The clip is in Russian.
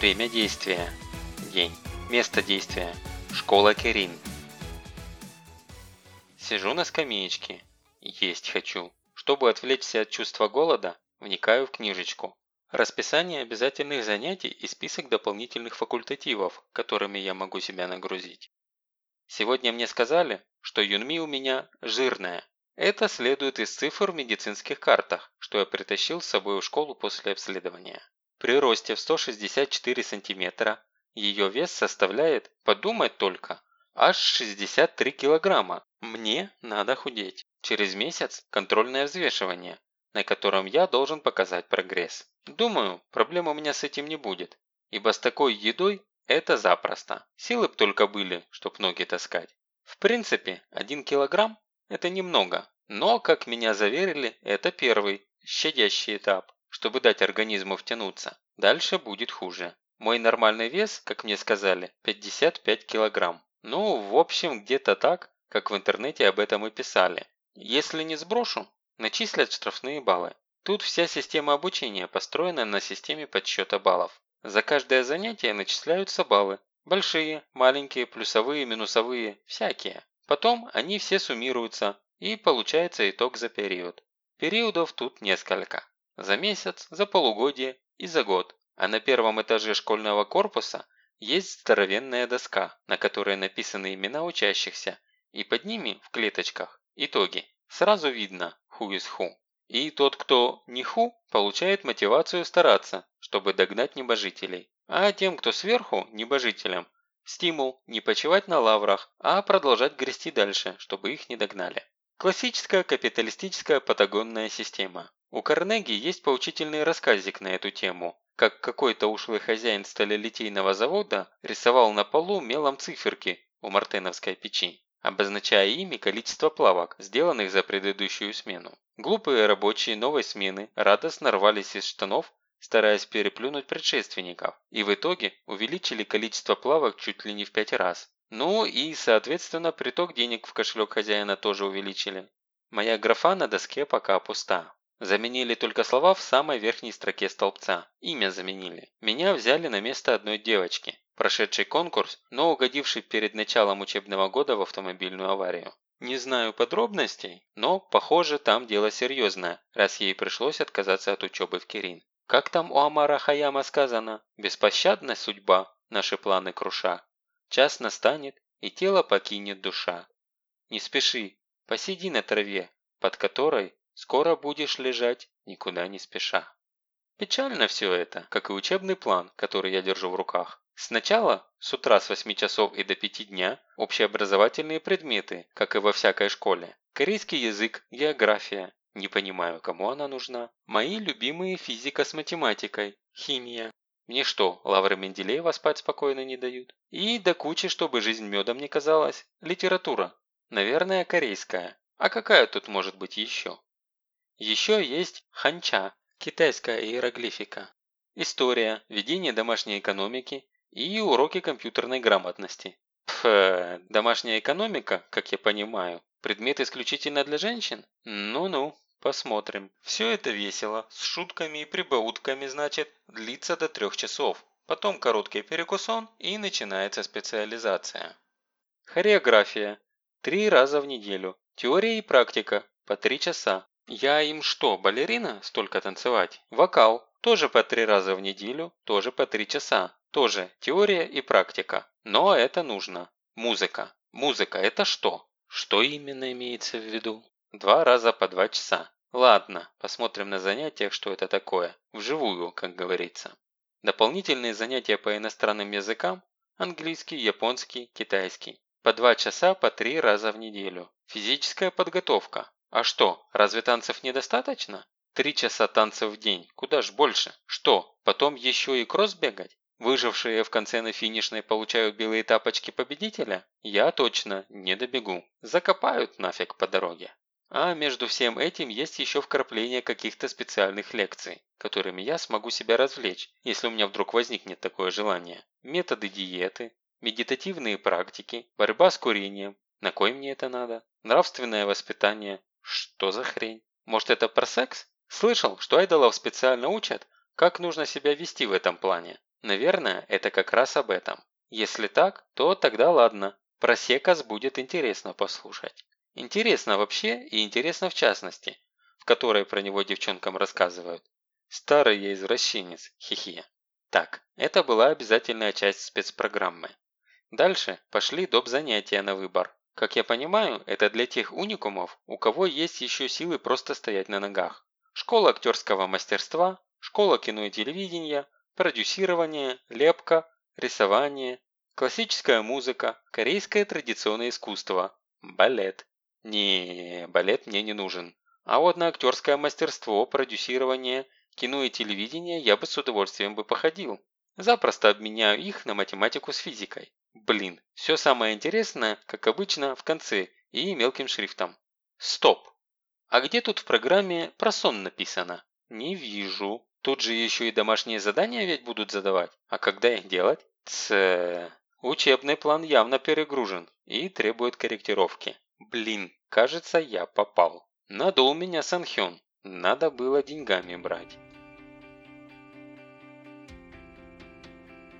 Время действия. День. Место действия. Школа Керин. Сижу на скамеечке. Есть хочу. Чтобы отвлечься от чувства голода, вникаю в книжечку. Расписание обязательных занятий и список дополнительных факультативов, которыми я могу себя нагрузить. Сегодня мне сказали, что Юнми у меня жирная. Это следует из цифр в медицинских картах, что я притащил с собой в школу после обследования. При росте в 164 сантиметра ее вес составляет, подумать только, аж 63 килограмма. Мне надо худеть. Через месяц контрольное взвешивание, на котором я должен показать прогресс. Думаю, проблем у меня с этим не будет, ибо с такой едой это запросто. Силы б только были, чтоб ноги таскать. В принципе, 1 килограмм – это немного, но, как меня заверили, это первый, щадящий этап, чтобы дать организму втянуться. Дальше будет хуже. Мой нормальный вес, как мне сказали, 55 килограмм. Ну, в общем, где-то так, как в интернете об этом и писали. Если не сброшу, начислят штрафные баллы. Тут вся система обучения построена на системе подсчета баллов. За каждое занятие начисляются баллы. Большие, маленькие, плюсовые, минусовые, всякие. Потом они все суммируются, и получается итог за период. Периодов тут несколько. За месяц, за полугодие и за год. А на первом этаже школьного корпуса есть здоровенная доска, на которой написаны имена учащихся, и под ними, в клеточках, итоги. Сразу видно, who is who. И тот, кто не ху, получает мотивацию стараться, чтобы догнать небожителей. А тем, кто сверху, небожителям, стимул не почивать на лаврах, а продолжать грести дальше, чтобы их не догнали. Классическая капиталистическая патагонная система. У Карнеги есть поучительный рассказик на эту тему, как какой-то ушлый хозяин сталелитейного завода рисовал на полу мелом циферки у мартеновской печи обозначая ими количество плавок, сделанных за предыдущую смену. Глупые рабочие новой смены радостно рвались из штанов, стараясь переплюнуть предшественников, и в итоге увеличили количество плавок чуть ли не в пять раз. Ну и, соответственно, приток денег в кошелек хозяина тоже увеличили. Моя графа на доске пока пуста. Заменили только слова в самой верхней строке столбца. Имя заменили. Меня взяли на место одной девочки прошедший конкурс, но угодивший перед началом учебного года в автомобильную аварию. Не знаю подробностей, но, похоже, там дело серьезное, раз ей пришлось отказаться от учебы в Кирин. Как там у Амара Хаяма сказано, беспощадна судьба, наши планы круша. Час настанет, и тело покинет душа. Не спеши, посиди на траве, под которой скоро будешь лежать, никуда не спеша. Печально все это, как и учебный план, который я держу в руках. Сначала, с утра с 8 часов и до 5 дня, общеобразовательные предметы, как и во всякой школе. Корейский язык, география. Не понимаю, кому она нужна. Мои любимые физика с математикой, химия. Мне что, лавры Менделеева спать спокойно не дают? И до кучи, чтобы жизнь медом не казалась, литература. Наверное, корейская. А какая тут может быть еще? Еще есть ханча, китайская иероглифика. История, ведение домашней экономики и уроки компьютерной грамотности. Пф, домашняя экономика, как я понимаю, предмет исключительно для женщин? Ну-ну, посмотрим. Все это весело, с шутками и прибаутками, значит, длится до трех часов. Потом короткий перекусон и начинается специализация. Хореография. Три раза в неделю. Теория и практика. По три часа. Я им что, балерина? Столько танцевать? Вокал. Тоже по три раза в неделю, тоже по три часа. Тоже теория и практика. Но это нужно. Музыка. Музыка – это что? Что именно имеется в виду? Два раза по два часа. Ладно, посмотрим на занятиях, что это такое. Вживую, как говорится. Дополнительные занятия по иностранным языкам – английский, японский, китайский. По два часа по три раза в неделю. Физическая подготовка. А что, разве танцев недостаточно? Три часа танцев в день, куда ж больше. Что, потом еще и кросс бегать? Выжившие в конце на финишной получают белые тапочки победителя? Я точно не добегу. Закопают нафиг по дороге. А между всем этим есть еще вкрапление каких-то специальных лекций, которыми я смогу себя развлечь, если у меня вдруг возникнет такое желание. Методы диеты, медитативные практики, борьба с курением. На кой мне это надо? Нравственное воспитание. Что за хрень? Может это про секс? Слышал, что айдолов специально учат, как нужно себя вести в этом плане. Наверное, это как раз об этом. Если так, то тогда ладно. Про Секас будет интересно послушать. Интересно вообще и интересно в частности, в которой про него девчонкам рассказывают. Старый я извращенец, хихи. Так, это была обязательная часть спецпрограммы. Дальше пошли доп. занятия на выбор. Как я понимаю, это для тех уникумов, у кого есть еще силы просто стоять на ногах. Школа актерского мастерства, школа кино и телевидения, продюсирование, лепка, рисование, классическая музыка, корейское традиционное искусство, балет. Не, балет мне не нужен. А вот на актерское мастерство, продюсирование, кино и телевидение я бы с удовольствием бы походил. Запросто обменяю их на математику с физикой. Блин, все самое интересное, как обычно, в конце и мелким шрифтом. Стоп! А где тут в программе про сон написано? Не вижу. Тут же еще и домашние задания ведь будут задавать. А когда их делать? Ц. Учебный план явно перегружен и требует корректировки. Блин, кажется, я попал. Надул меня Санхён. Надо было деньгами брать.